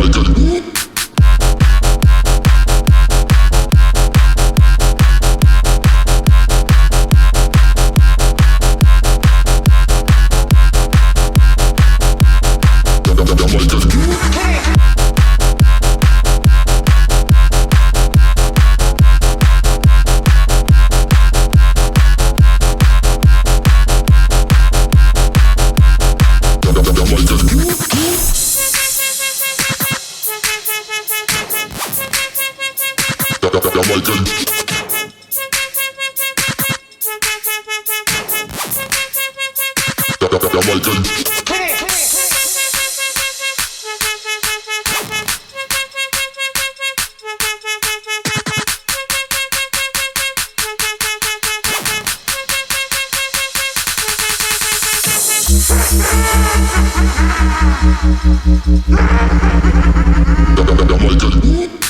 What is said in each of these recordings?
Michael. Michael.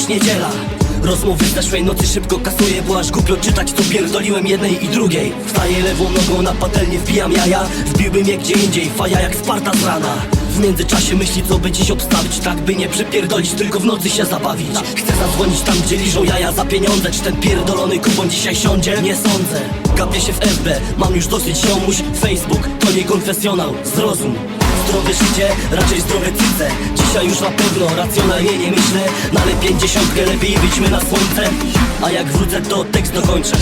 Już niedziela. Rozmowy z zeszłej nocy szybko kasuję Bo aż głupio czytać to pierdoliłem jednej i drugiej. Wstaję lewą nogą na patelnię, wbijam jaja. Wbiłbym je gdzie indziej, faja jak Sparta z rana. W międzyczasie myśli co by dziś obstawić. Tak by nie przypierdolić, tylko w nocy się zabawić. Chcę zadzwonić tam gdzie liżą jaja za pieniądze. Czy ten pierdolony kupon dzisiaj siądzie? Nie sądzę. Gapię się w FB, mam już dosyć ziomuś. Facebook to nie konfesjonał, zrozum Zdrowe życie, raczej zdrowe cyce. Dzisiaj już na pewno racjonalnie nie myślę Na ale pięćdziesiątkę lepiej wyjdźmy na słońce. A jak wrócę to tekst dokończę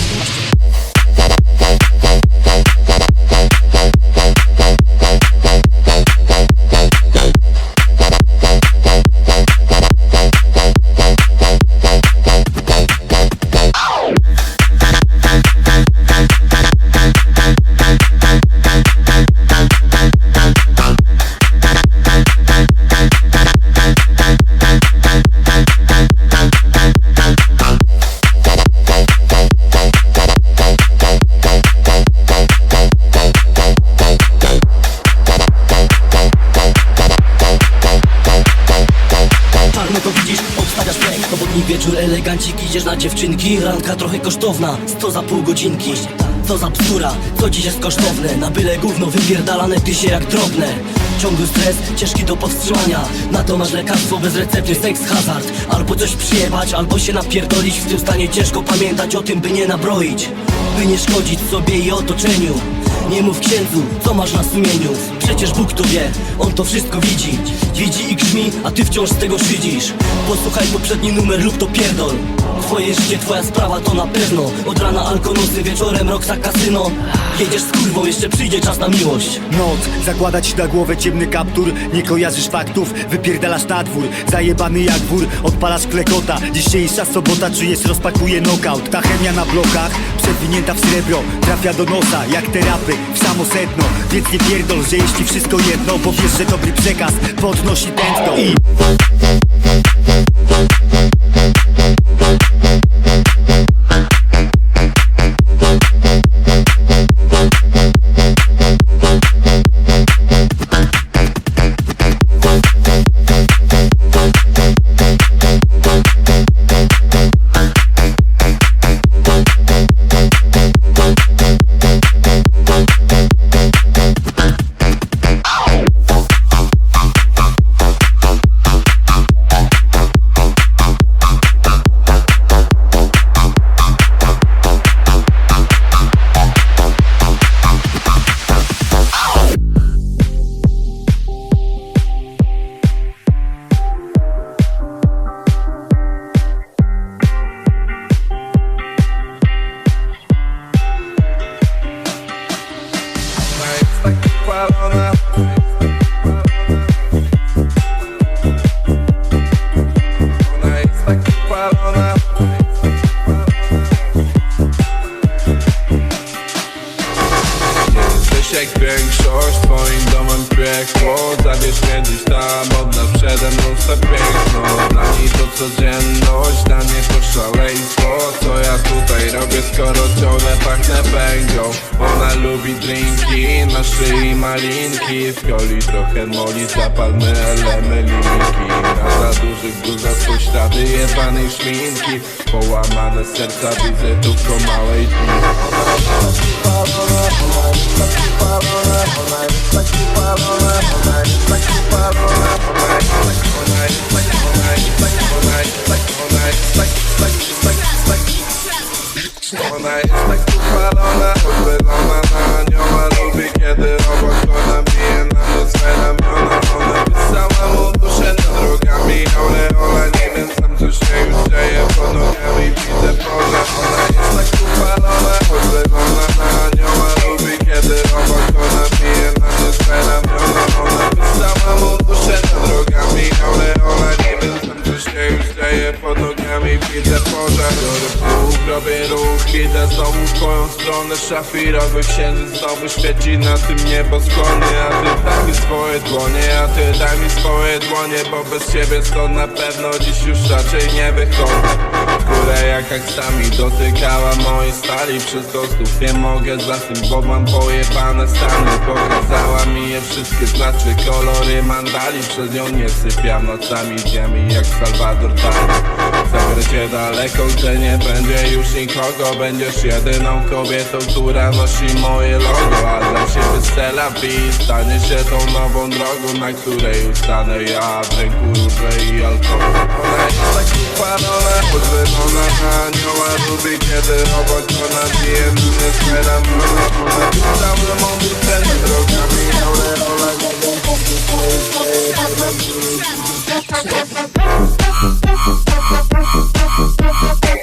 elegancik, idziesz na dziewczynki. Ranka trochę kosztowna, sto za pół godzinki. Co za bzdura, co dziś jest kosztowne. Na byle gówno wypierdalane ty się jak drobne. Ciągły stres, ciężki do powstrzymania. Na to masz lekarstwo bez recepty, seks hazard. Albo coś przyjebać, albo się napierdolić. W tym stanie ciężko pamiętać o tym, by nie nabroić. By nie szkodzić sobie i otoczeniu nie mów księdzu, co masz na sumieniu. Przecież Bóg to wie, On to wszystko widzi. Widzi i grzmi, a ty wciąż z tego szydzisz. Posłuchaj poprzedni numer lub to pierdol. Twoje życie, twoja sprawa to na pewno. Od rana alkonosy, wieczorem rok za kasyno. Jedziesz z kurwą, jeszcze przyjdzie czas na miłość. Noc, zakładać na głowę ciemny kaptur. Nie kojarzysz faktów, wypierdalasz na dwór. Zajebany jak wór, odpalasz klekota. Dzisiejsza sobota, czujesz, rozpakuje knockout. Ta chemia na blokach, przewinięta w srebro. Trafia do nosa, jak te rapy, w samo sedno Więc nie pierdol, że jeśli wszystko jedno Bo wiesz, że dobry przekaz podnosi tętno. I Połamane serca widzę tylko małej Ona jest tak upalona, uchylona na anioła Lubi kiedy obok ona bije na mnie ramiona Ona mu duszę nad drogami nie wiem Cóż się już dzieje pod nogami Widzę pole, ona jest tak upalona Odlewana na anioła Lubi kiedy obok ona pije na nie swe ramiona Ona wystała mu duszę nad drogami Ale ona nie wiem, cóż się już dzieje pod nogami Widzę pożar Czerwone szafirowy księżyc znowu świeci na tym nieboskłonie. A ty daj mi swoje dłonie, a ty daj mi swoje dłonie Bo bez ciebie stąd na pewno dziś już raczej nie wychodzę. Górę jak aksami dotykała mojej stali Wszystko znów nie mogę za tym, bo mam pojebane stany. Pokazała mi je wszystkie, znaczy kolory mandali. Przez nią nie sypiam nocami, dniami jak Salvador Dali. Daleko, gdzie nie będzie już nikogo Będziesz jedyną kobietą, która nosi moje logo. A dla ciebie Stella B stanie się tą nową drogą Na której ustanę ja w ręku róże i alkohol. Ona podwyrona na anioła Lubi kiedy obok ona bije mnie mówi ten drogami, ale wiem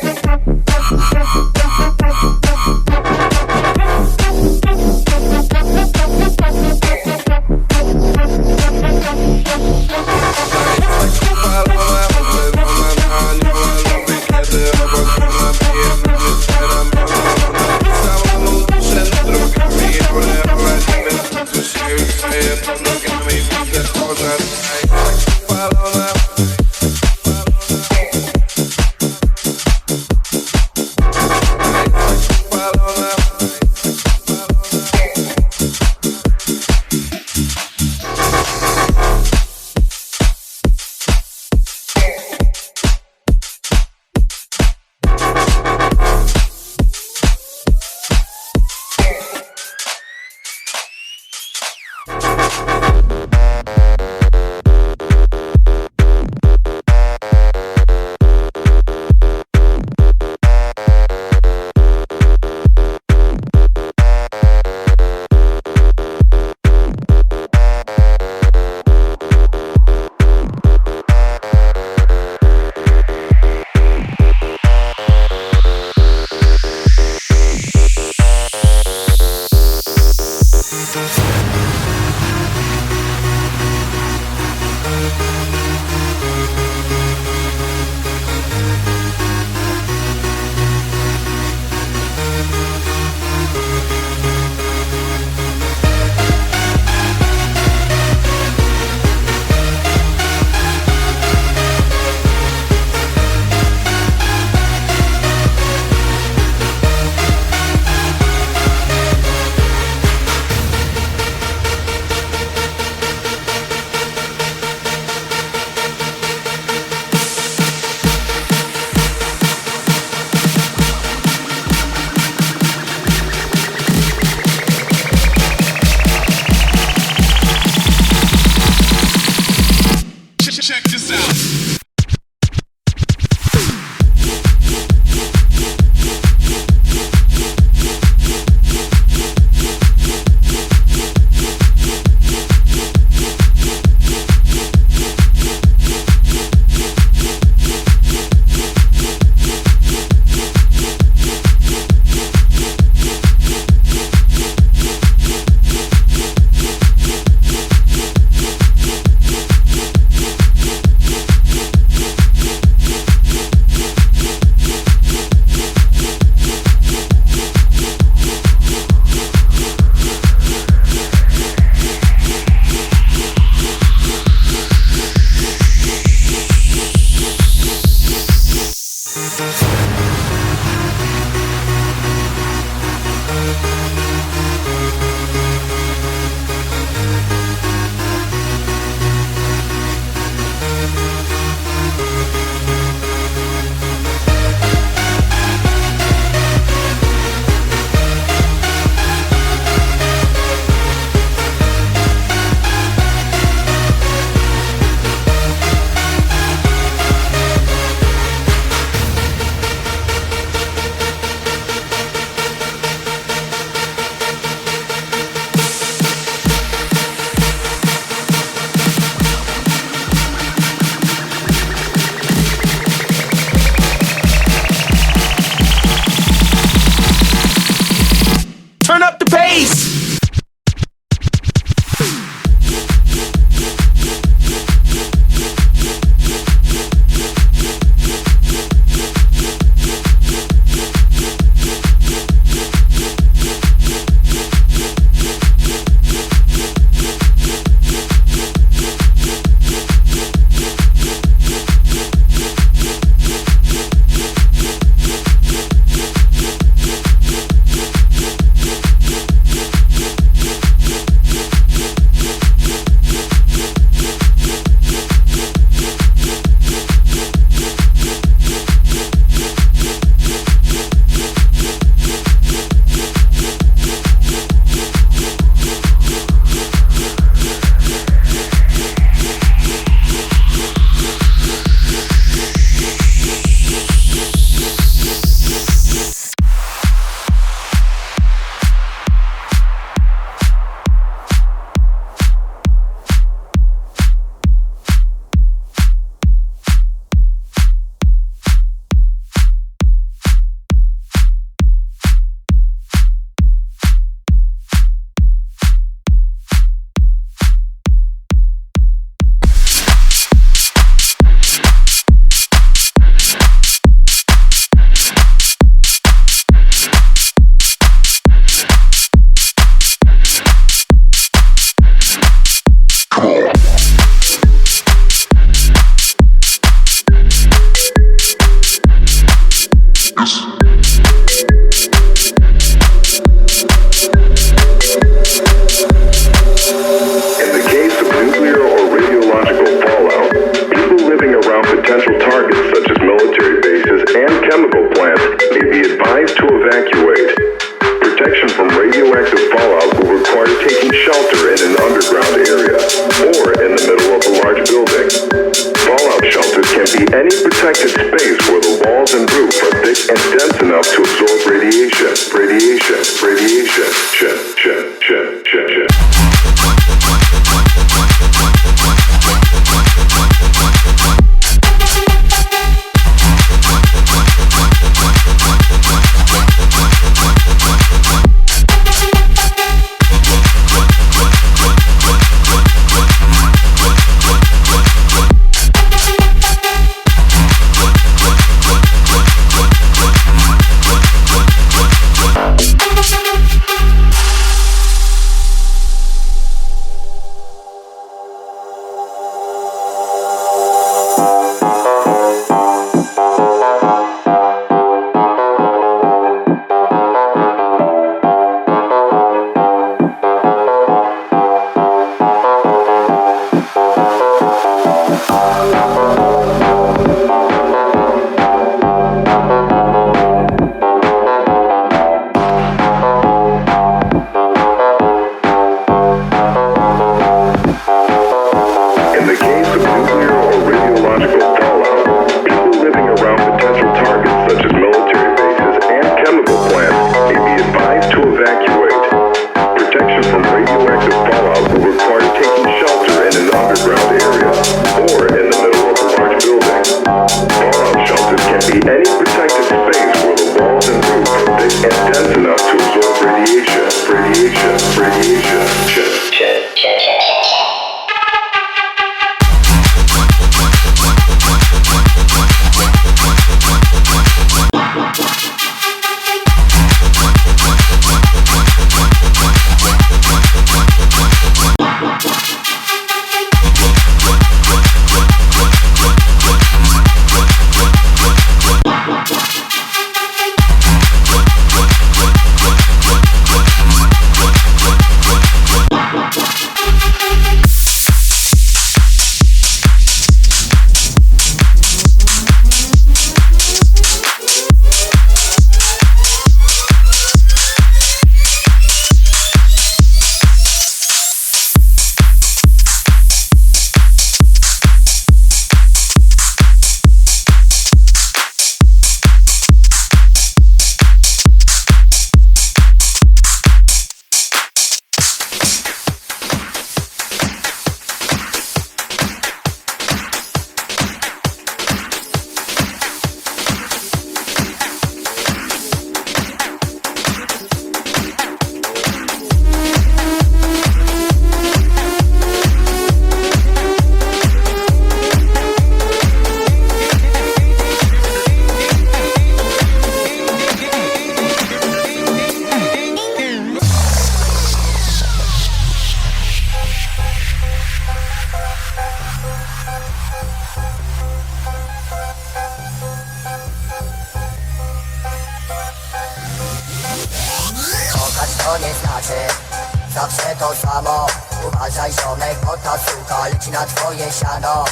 leci na twoje siano.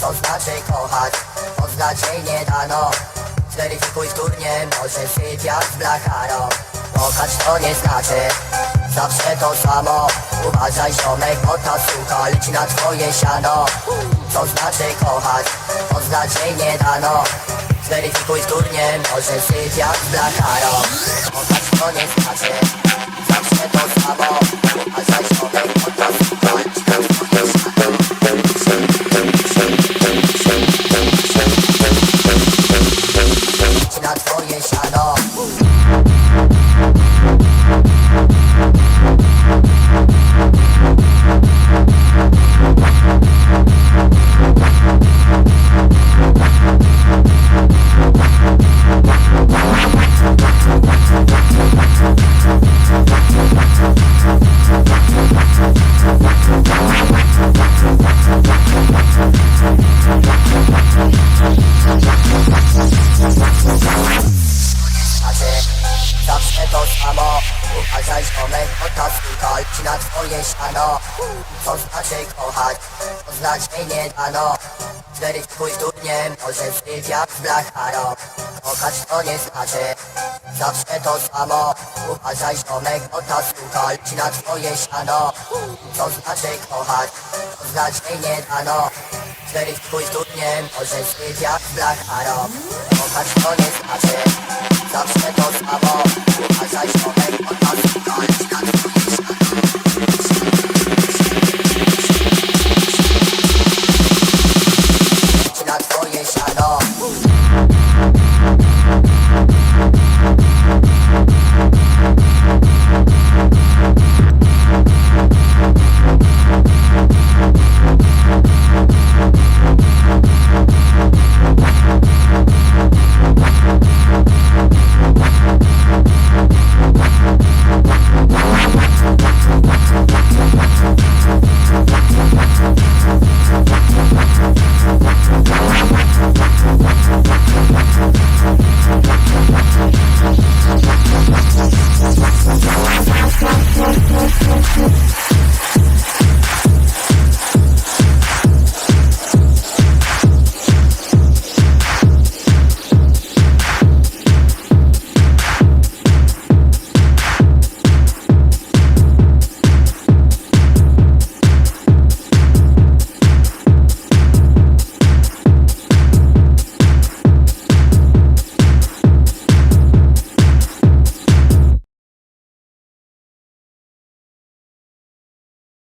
Co znaczy kochać, poznać nie dano. Zweryfikuj wtórnie, może syp jak z blacharą Kochać to nie znaczy. Zawsze to samo. Uważaj ziomek, bo ta suka leci na twoje siano. Co znaczy kochać, poznać nie dano. Zweryfikuj wtórnie, może syp jak z blacharą Kochać to nie znaczy. Zawsze to samo. Uważaj ziomek, bo ta suka nie dano Zweryfikuj wtórnie, może syp jak z blacharą Kochać to nie znaczy Zawsze to samo. Uważaj ziomek, bo ta suka leci na twoje siano. Co znaczy kochać, poznać jej nie dano. Zweryfikuj wtórnie, może syp jak z blacharą Kochać to nie znaczy Zawsze to samo. Uważaj